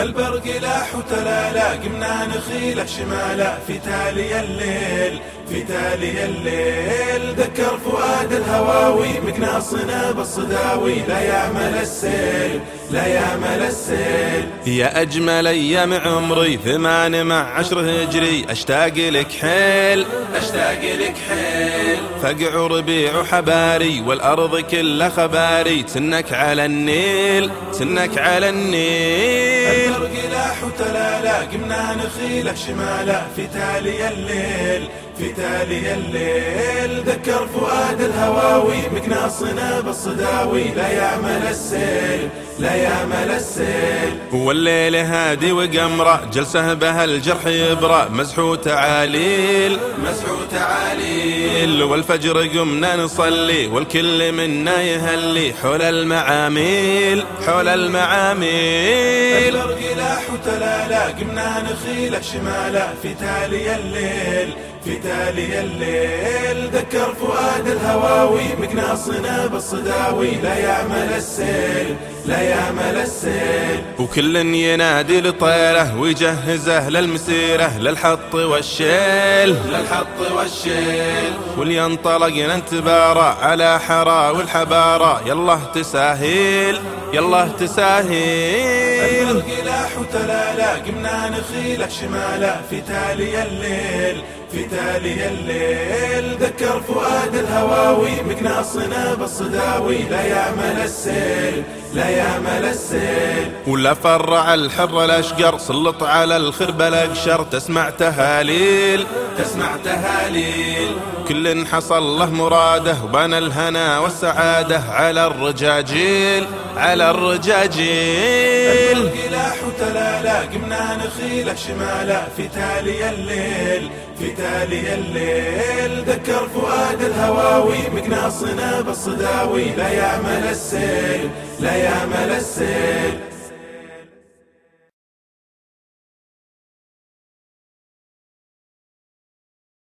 البرق لاح وتلالا قمنا نخيله شمالا في تالي الليل في تالي الليل ذكر فؤاد الهواوي مقناصنا بالصداوي. لا يعمل السيل لا يعمل السيل. يا أجمل أيام عمري ثمان مع عشر هجري. أشتاق لك حيل أشتاق لك حيل. فقع ربيع وحباري والأرض كلها خباري. تنك على النيل تنك على النيل. البرق لاح وتلالا قمنا نخيلة شمالا في تالي الليل في تالي الليل. ذكر فؤاد الهواوي مقناصنا بالصداوي لا يعمل السيل. لا يعمل السيل. والليل هادي وقمرة جلسه به الجرح يبرى مزح وتعاليل مزح وتعاليل والفجر قمنا نصلي والكل منا يهلي. حول المعاميل حول المعاميل. البرق لاح وتلالا قمنا نخيله شمالا في تالي الليل. في تالي الليل ذكر فؤاد الهواوي مقناصنا بالصداوي لا يعمل السيل لا يعمل السيل. وكل ينادي لطيره ويجهزه للمسيره للحط والشيل. للحط والشيل. ولينطلق نتبارى على حرا والحبارة يلا تساهيل يلا تساهيل. وتلالا قمنا نخيله شمالا في تالي الليل في تالي الليل. ذكر فؤاد الهواوي مقناصنا بالصداوي. لا يعمل السيل لا يعمل السيل. ولا فرع الحر الاشقر سلط على الخرب الاقشر تسمع تهاليل تسمع تهاليل. كل حصل له مراده وبنى الهنا والسعادة على الرجاجيل على الرجاجيل. البرق لاح وتلالا قمنا نخيله شمالا في تالي الليل. في تالي الليل. ذكر فؤاد الهواوي مقناصنا بالصداوي. لا يعمل السيل لا يعمل السيل.